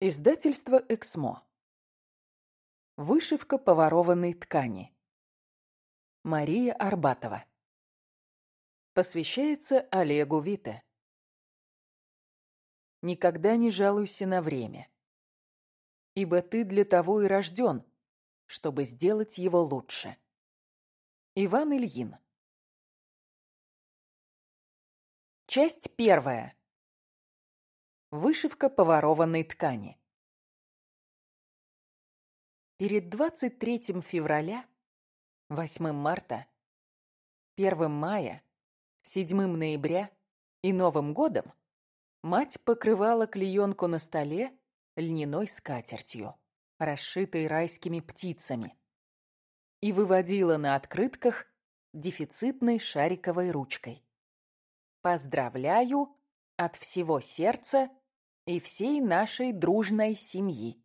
Издательство «Эксмо». Вышивка по ворованной ткани. Мария Арбатова. Посвящается Олегу Вите. Никогда не жалуйся на время, ибо ты для того и рожден, чтобы сделать его лучше. Иван Ильин. Часть первая. Вышивка по ворованной ткани. Перед 23 февраля, 8 марта, 1 мая, 7 ноября и Новым годом мать покрывала клеенку на столе льняной скатертью, расшитой райскими птицами, и выводила на открытках дефицитной шариковой ручкой. «Поздравляю от всего сердца и всей нашей дружной семьи.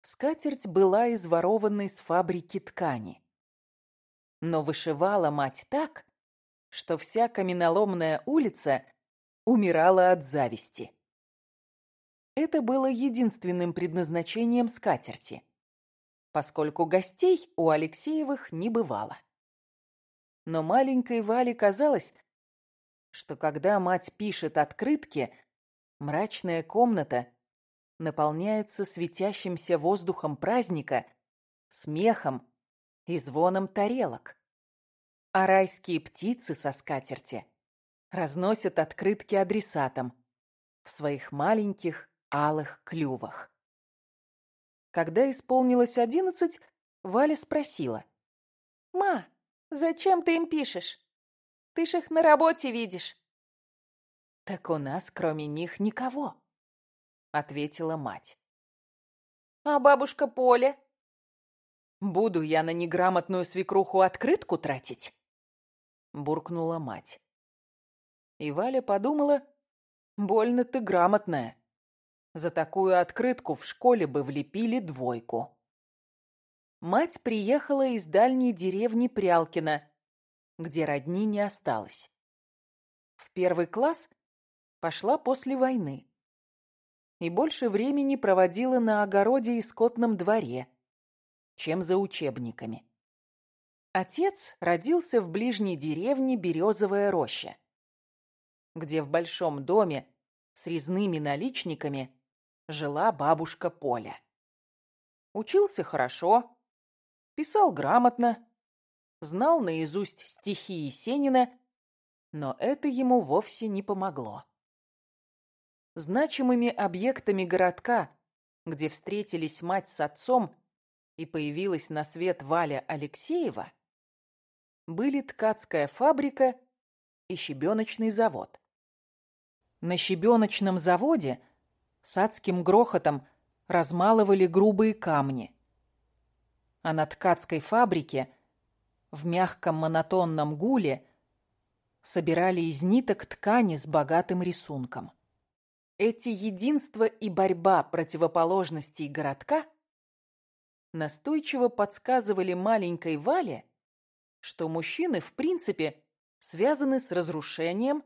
Скатерть была из ворованной с фабрики ткани. Но вышивала мать так, что вся каменоломная улица умирала от зависти. Это было единственным предназначением скатерти, поскольку гостей у Алексеевых не бывало. Но маленькой Вале казалось, что когда мать пишет открытки, Мрачная комната наполняется светящимся воздухом праздника, смехом и звоном тарелок. А райские птицы со скатерти разносят открытки адресатам в своих маленьких алых клювах. Когда исполнилось одиннадцать, Валя спросила. «Ма, зачем ты им пишешь? Ты ж их на работе видишь». «Так у нас, кроме них, никого», — ответила мать. «А бабушка Поля?» «Буду я на неграмотную свекруху открытку тратить?» — буркнула мать. И Валя подумала, больно ты грамотная. За такую открытку в школе бы влепили двойку. Мать приехала из дальней деревни Прялкина, где родни не осталось. В первый класс пошла после войны и больше времени проводила на огороде и скотном дворе, чем за учебниками. Отец родился в ближней деревне Березовая роща, где в большом доме с резными наличниками жила бабушка Поля. Учился хорошо, писал грамотно, знал наизусть стихи Есенина, но это ему вовсе не помогло. Значимыми объектами городка, где встретились мать с отцом и появилась на свет Валя Алексеева, были ткацкая фабрика и щебеночный завод. На щебеночном заводе с адским грохотом размалывали грубые камни, а на ткацкой фабрике в мягком монотонном гуле собирали из ниток ткани с богатым рисунком. Эти единство и борьба противоположностей городка настойчиво подсказывали маленькой Вале, что мужчины, в принципе, связаны с разрушением,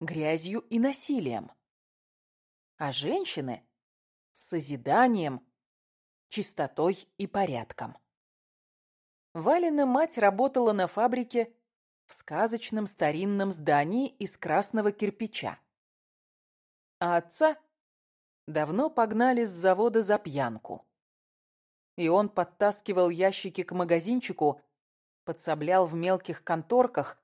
грязью и насилием, а женщины – с созиданием, чистотой и порядком. Валина мать работала на фабрике в сказочном старинном здании из красного кирпича а отца давно погнали с завода за пьянку. И он подтаскивал ящики к магазинчику, подсоблял в мелких конторках,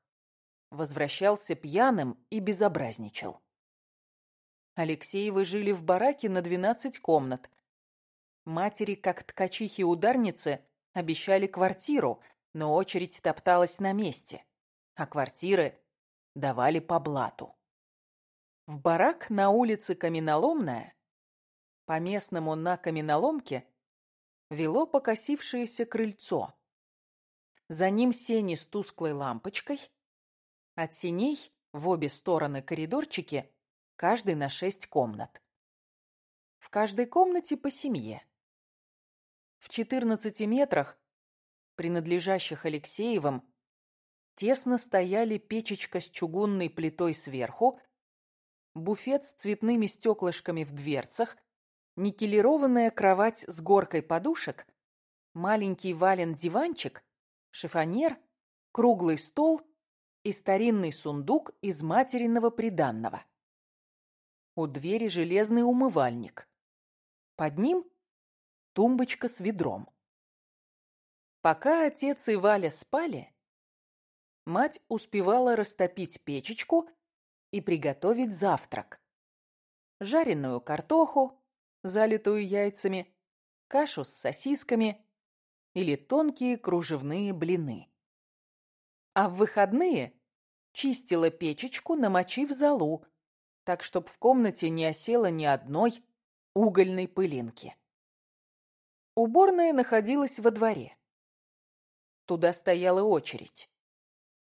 возвращался пьяным и безобразничал. Алексеевы жили в бараке на 12 комнат. Матери, как ткачихи-ударницы, обещали квартиру, но очередь топталась на месте, а квартиры давали по блату. В барак на улице Каменоломная, по-местному на Каменоломке, вело покосившееся крыльцо. За ним сени с тусклой лампочкой. От синей в обе стороны коридорчики, каждый на шесть комнат. В каждой комнате по семье. В 14 метрах, принадлежащих Алексеевым, тесно стояли печечка с чугунной плитой сверху буфет с цветными стеклышками в дверцах, никелированная кровать с горкой подушек, маленький вален-диванчик, шифонер, круглый стол и старинный сундук из материного приданного. У двери железный умывальник. Под ним тумбочка с ведром. Пока отец и Валя спали, мать успевала растопить печечку и приготовить завтрак. Жареную картоху, залитую яйцами, кашу с сосисками или тонкие кружевные блины. А в выходные чистила печечку, намочив золу, так чтоб в комнате не осело ни одной угольной пылинки. Уборная находилась во дворе. Туда стояла очередь.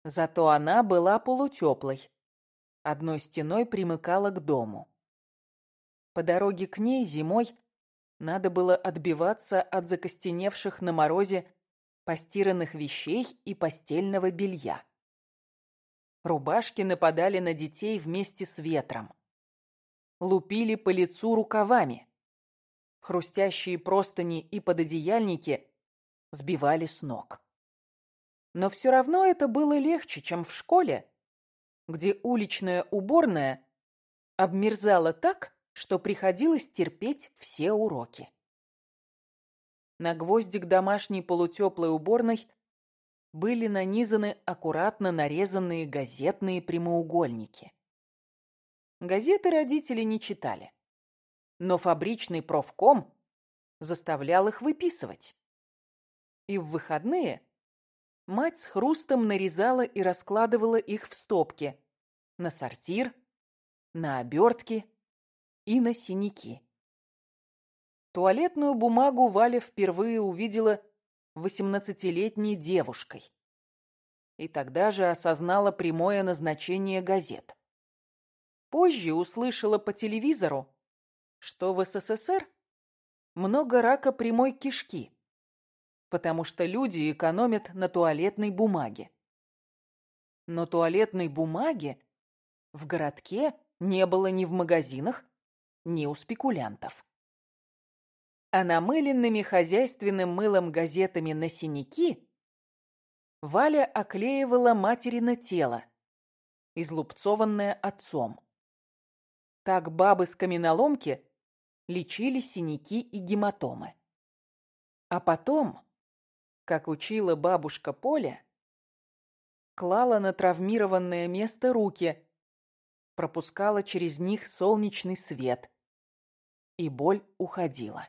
Зато она была полутеплой. Одной стеной примыкала к дому. По дороге к ней зимой надо было отбиваться от закостеневших на морозе постиранных вещей и постельного белья. Рубашки нападали на детей вместе с ветром. Лупили по лицу рукавами. Хрустящие простыни и пододеяльники сбивали с ног. Но все равно это было легче, чем в школе, где уличная уборная обмерзала так, что приходилось терпеть все уроки. На гвоздик домашней полутеплой уборной были нанизаны аккуратно нарезанные газетные прямоугольники. Газеты родители не читали, но фабричный профком заставлял их выписывать. И в выходные мать с хрустом нарезала и раскладывала их в стопки на сортир, на обертки и на синяки. Туалетную бумагу Валя впервые увидела восемнадцатилетней девушкой. И тогда же осознала прямое назначение газет. Позже услышала по телевизору, что в СССР много рака прямой кишки, потому что люди экономят на туалетной бумаге. Но туалетной бумаги в городке не было ни в магазинах, ни у спекулянтов а намыленными хозяйственным мылом газетами на синяки Валя оклеивала материно тело, излупцованное отцом. Так бабы с каменоломки лечили синяки и гематомы. А потом, как учила бабушка Поля, клала на травмированное место руки, пропускала через них солнечный свет, и боль уходила.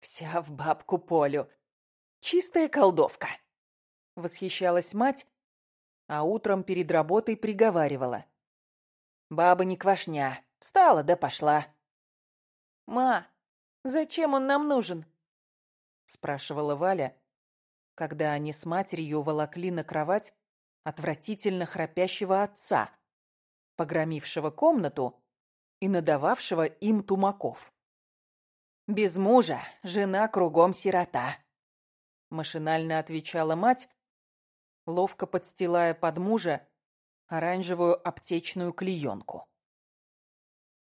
Вся в бабку Полю. Чистая колдовка. Восхищалась мать, а утром перед работой приговаривала. Баба не квашня. Встала да пошла. «Ма, зачем он нам нужен?» Спрашивала Валя, когда они с матерью волокли на кровать отвратительно храпящего отца, погромившего комнату и надававшего им тумаков. Без мужа, жена кругом сирота. Машинально отвечала мать, ловко подстилая под мужа оранжевую аптечную клеенку.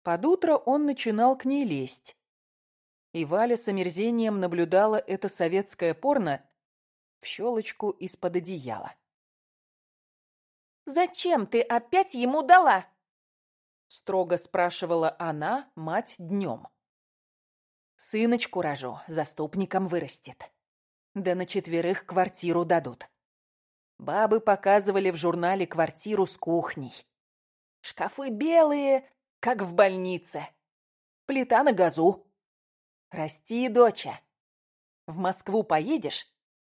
Под утро он начинал к ней лезть. И Валя с омерзением наблюдала это советское порно в щелочку из-под одеяла. «Зачем ты опять ему дала?» Строго спрашивала она, мать, днем. Сыночку рожу, заступником вырастет. Да на четверых квартиру дадут. Бабы показывали в журнале квартиру с кухней. Шкафы белые, как в больнице. Плита на газу. Расти, доча. В Москву поедешь,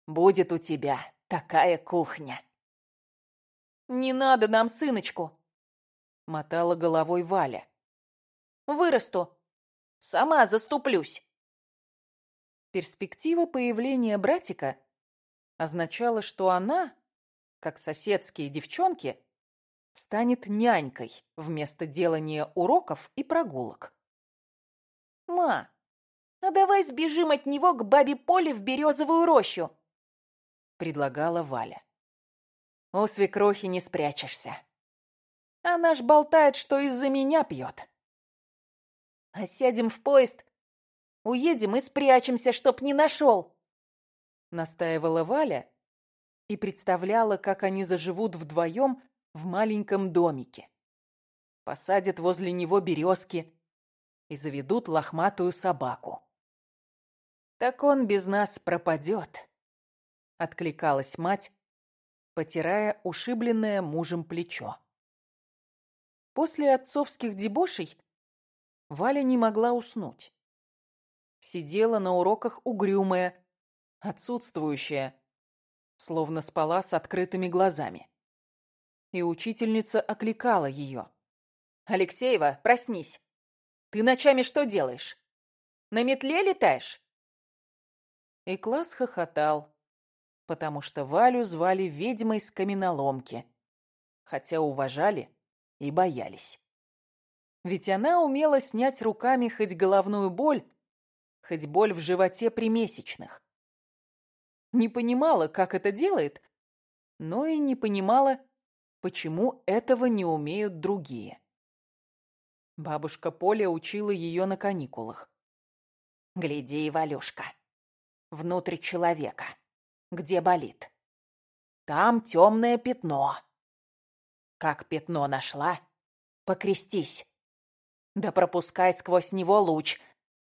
будет у тебя такая кухня. «Не надо нам сыночку!» — мотала головой Валя. «Вырасту, Сама заступлюсь. Перспектива появления братика означала, что она, как соседские девчонки, станет нянькой вместо делания уроков и прогулок. «Ма, а давай сбежим от него к бабе Поле в березовую рощу», — предлагала Валя. «У свекрохи не спрячешься. Она ж болтает, что из-за меня пьет». А сядем в поезд, уедем и спрячемся, чтоб не нашел!» Настаивала Валя и представляла, как они заживут вдвоем в маленьком домике. Посадят возле него березки и заведут лохматую собаку. «Так он без нас пропадет», — откликалась мать, потирая ушибленное мужем плечо. После отцовских дебошей Валя не могла уснуть. Сидела на уроках угрюмая, отсутствующая, словно спала с открытыми глазами. И учительница окликала ее. «Алексеева, проснись! Ты ночами что делаешь? На метле летаешь?» И класс хохотал, потому что Валю звали ведьмой с каменоломки, хотя уважали и боялись. Ведь она умела снять руками хоть головную боль, хоть боль в животе при месячных. Не понимала, как это делает, но и не понимала, почему этого не умеют другие. Бабушка Поля учила ее на каникулах. «Гляди, Валюшка, внутрь человека, где болит. Там темное пятно. Как пятно нашла, покрестись. Да пропускай сквозь него луч,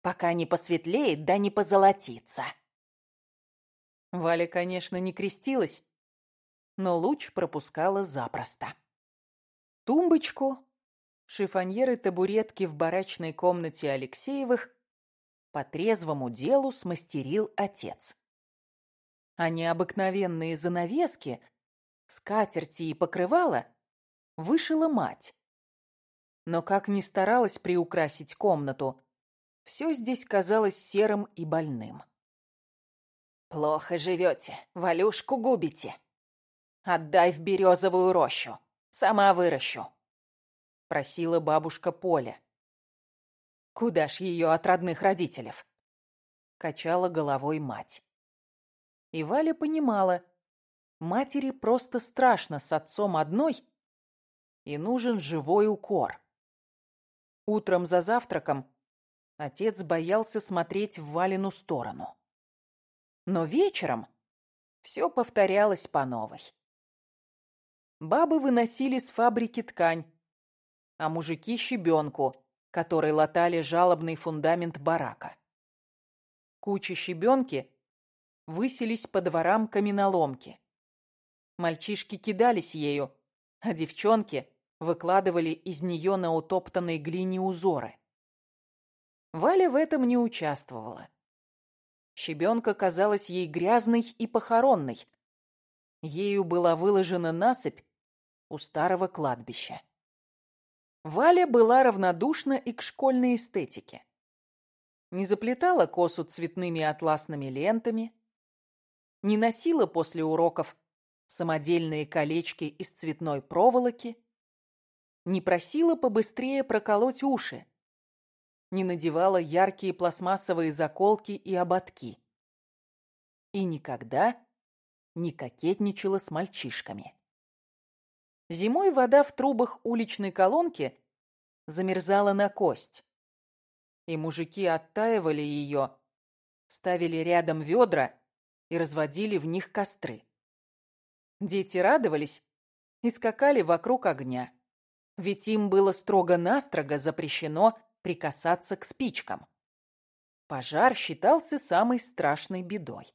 пока не посветлеет да не позолотится. Валя, конечно, не крестилась, но луч пропускала запросто. Тумбочку, шифоньеры табуретки в барачной комнате Алексеевых по трезвому делу смастерил отец. А необыкновенные занавески, скатерти и покрывала вышила мать. Но как ни старалась приукрасить комнату, все здесь казалось серым и больным. «Плохо живете, Валюшку губите. Отдай в березовую рощу, сама выращу», — просила бабушка Поля. Куда ж ее от родных родителей? Качала головой мать. И Валя понимала, матери просто страшно с отцом одной, и нужен живой укор. Утром за завтраком отец боялся смотреть в Валину сторону. Но вечером все повторялось по новой. Бабы выносили с фабрики ткань, а мужики — щебенку, которой латали жалобный фундамент барака. Кучи щебенки высились по дворам каменоломки. Мальчишки кидались ею, а девчонки выкладывали из нее на утоптанной глине узоры. Валя в этом не участвовала. Щебенка казалась ей грязной и похоронной. Ею была выложена насыпь у старого кладбища. Валя была равнодушна и к школьной эстетике. Не заплетала косу цветными атласными лентами, не носила после уроков самодельные колечки из цветной проволоки, не просила побыстрее проколоть уши, не надевала яркие пластмассовые заколки и ободки. И никогда не кокетничала с мальчишками. Зимой вода в трубах уличной колонки замерзала на кость. И мужики оттаивали ее, ставили рядом ведра и разводили в них костры. Дети радовались и скакали вокруг огня, ведь им было строго-настрого запрещено прикасаться к спичкам. Пожар считался самой страшной бедой.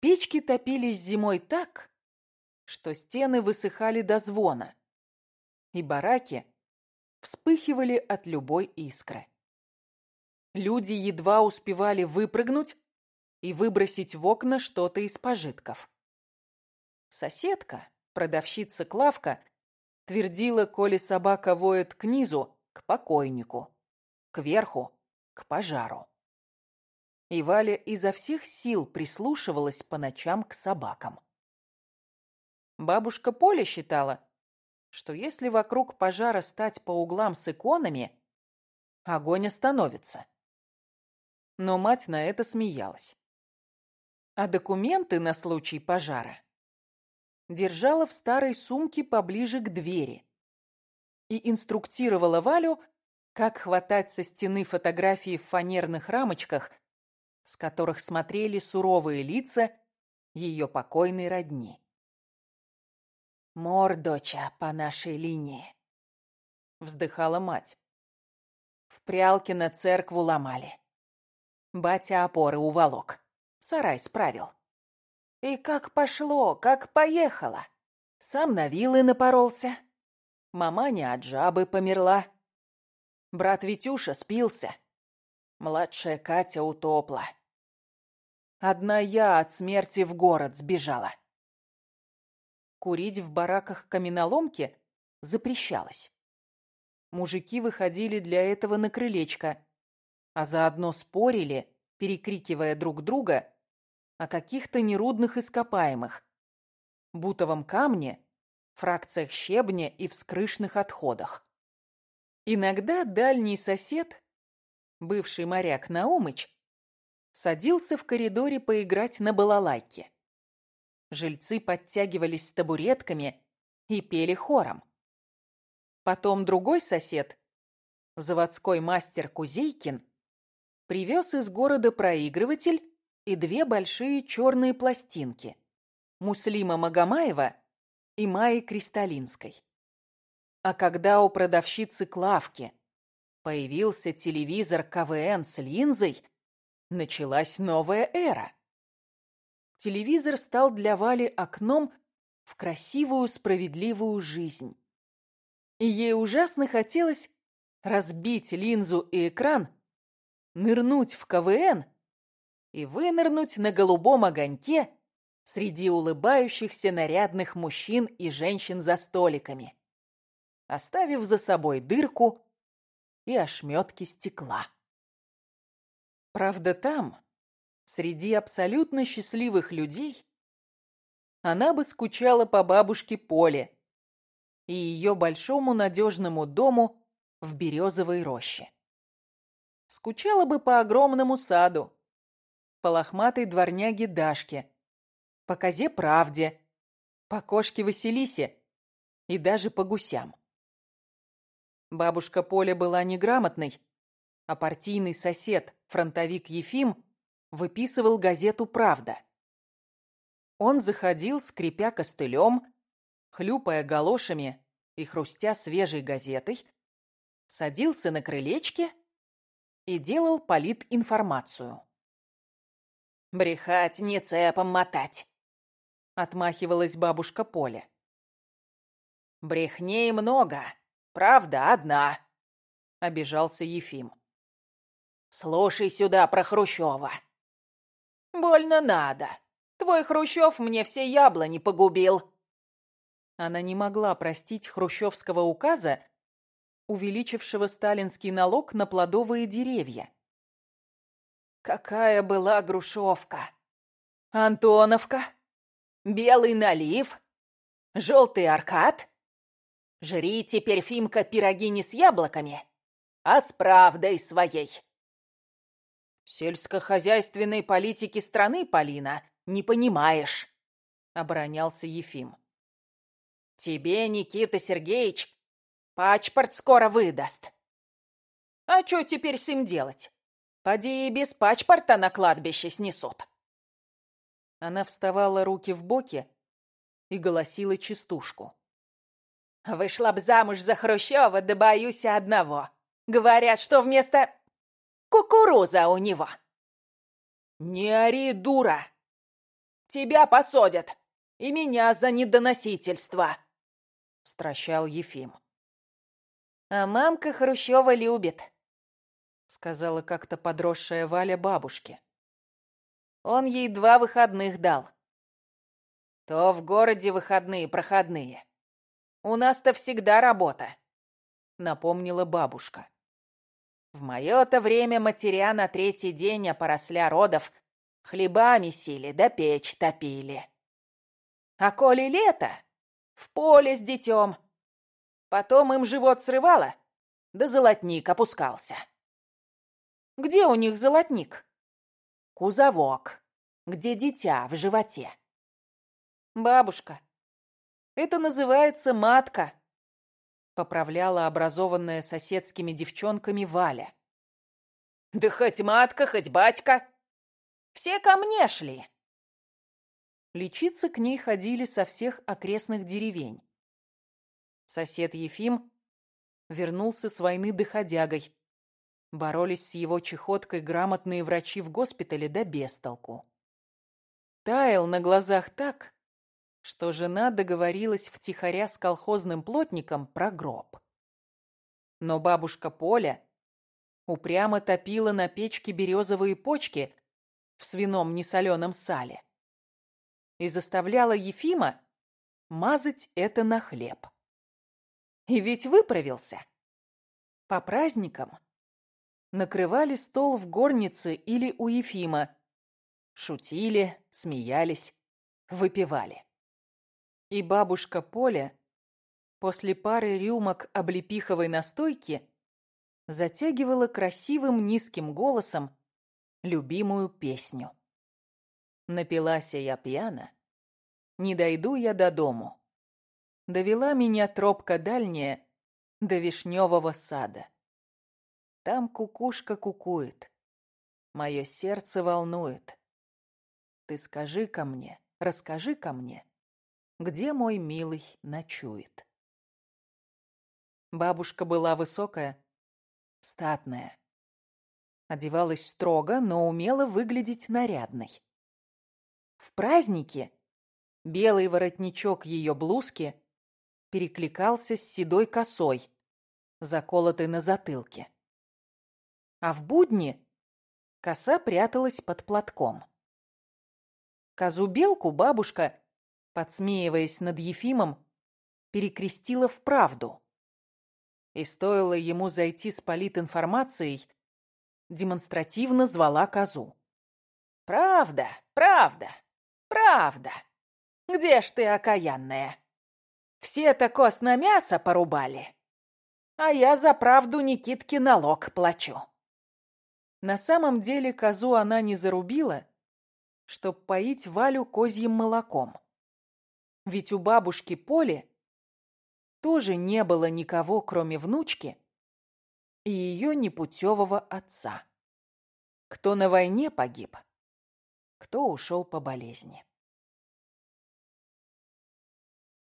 Печки топились зимой так, что стены высыхали до звона, и бараки вспыхивали от любой искры. Люди едва успевали выпрыгнуть и выбросить в окна что-то из пожитков. Соседка, продавщица Клавка, твердила, коли собака воет к низу, к покойнику, кверху, к пожару. И Валя изо всех сил прислушивалась по ночам к собакам. Бабушка Поля считала, что если вокруг пожара стать по углам с иконами, огонь остановится. Но мать на это смеялась. А документы на случай пожара держала в старой сумке поближе к двери и инструктировала Валю, как хватать со стены фотографии в фанерных рамочках, с которых смотрели суровые лица ее покойной родни. «Мор, доча, по нашей линии», — вздыхала мать. В на церкву ломали. Батя опоры уволок. Сарай справил. И как пошло, как поехало. Сам на вилы напоролся. Маманя от жабы померла. Брат Витюша спился. Младшая Катя утопла. Одна я от смерти в город сбежала. Курить в бараках каменоломки запрещалось. Мужики выходили для этого на крылечко, а заодно спорили, перекрикивая друг друга, о каких-то нерудных ископаемых, бутовом камне, фракциях щебня и вскрышных отходах. Иногда дальний сосед, бывший моряк Наумыч, садился в коридоре поиграть на балалайке. Жильцы подтягивались с табуретками и пели хором. Потом другой сосед, заводской мастер Кузейкин, привез из города проигрыватель и две большие черные пластинки Муслима Магомаева и Майи Кристалинской. А когда у продавщицы Клавки появился телевизор КВН с линзой, началась новая эра. Телевизор стал для Вали окном в красивую справедливую жизнь. И ей ужасно хотелось разбить линзу и экран, нырнуть в КВН и вынырнуть на голубом огоньке среди улыбающихся нарядных мужчин и женщин за столиками, оставив за собой дырку и ошметки стекла. Правда, там, среди абсолютно счастливых людей, она бы скучала по бабушке Поле и ее большому надежному дому в березовой роще. Скучала бы по огромному саду, по лохматой дворняге Дашке, по козе Правде, по кошке Василисе и даже по гусям. Бабушка Поля была неграмотной, а партийный сосед, фронтовик Ефим, выписывал газету «Правда». Он заходил, скрипя костылем, хлюпая галошами и хрустя свежей газетой, садился на крылечке и делал политинформацию. «Брехать, не цепом мотать!» — отмахивалась бабушка Поля. «Брехней много, правда одна», — обижался Ефим. «Слушай сюда про Хрущева». «Больно надо. Твой Хрущев мне все яблони погубил». Она не могла простить хрущевского указа, увеличившего сталинский налог на плодовые деревья. Какая была грушевка! Антоновка, белый налив, желтый аркад. Жри теперь, Фимка, пироги не с яблоками, а с правдой своей. Сельскохозяйственной политики страны, Полина, не понимаешь, оборонялся Ефим. Тебе Никита Сергеевич пачпорт скоро выдаст. А что теперь с им делать? Поди и без пачпорта на кладбище снесут. Она вставала руки в боки и голосила частушку. Вышла б замуж за Хрущева, да боюсь одного. Говорят, что вместо кукуруза у него. Не ори, дура. Тебя посадят. И меня за недоносительство. Стращал Ефим. А мамка Хрущева любит. — сказала как-то подросшая Валя бабушке. «Он ей два выходных дал. То в городе выходные проходные. У нас-то всегда работа», — напомнила бабушка. «В мое-то время матеря на третий день опоросля родов хлебами сили да печь топили. А коли лето, в поле с детем. Потом им живот срывало, да золотник опускался». Где у них золотник? Кузовок, где дитя в животе. Бабушка, это называется матка. Поправляла образованная соседскими девчонками Валя. «Да хоть матка, хоть батька! Все ко мне шли!» Лечиться к ней ходили со всех окрестных деревень. Сосед Ефим вернулся с войны доходягой. Боролись с его чехоткой грамотные врачи в госпитале да бестолку. Таял на глазах так, что жена договорилась втихаря с колхозным плотником про гроб. Но бабушка Поля упрямо топила на печке березовые почки в свином несоленом сале и заставляла Ефима мазать это на хлеб. И ведь выправился. По праздникам накрывали стол в горнице или у Ефима, шутили, смеялись, выпивали. И бабушка Поля после пары рюмок облепиховой настойки затягивала красивым низким голосом любимую песню. Напилась я пьяна, не дойду я до дому. Довела меня тропка дальняя до вишневого сада. Там кукушка кукует, мое сердце волнует. Ты скажи ко мне, расскажи ко мне, где мой милый ночует. Бабушка была высокая, статная. Одевалась строго, но умела выглядеть нарядной. В празднике белый воротничок ее блузки перекликался с седой косой, заколотой на затылке. А в будни коса пряталась под платком. Козу-белку бабушка подсмеиваясь над Ефимом, перекрестила в правду. И стоило ему зайти с политинформацией, демонстративно звала козу. «Правда, правда, правда. Где ж ты, окаянная? Все-то коз на мясо порубали, а я за правду Никитке налог плачу». На самом деле козу она не зарубила, чтоб поить Валю козьим молоком. Ведь у бабушки Поли тоже не было никого, кроме внучки и ее непутевого отца. Кто на войне погиб, кто ушел по болезни.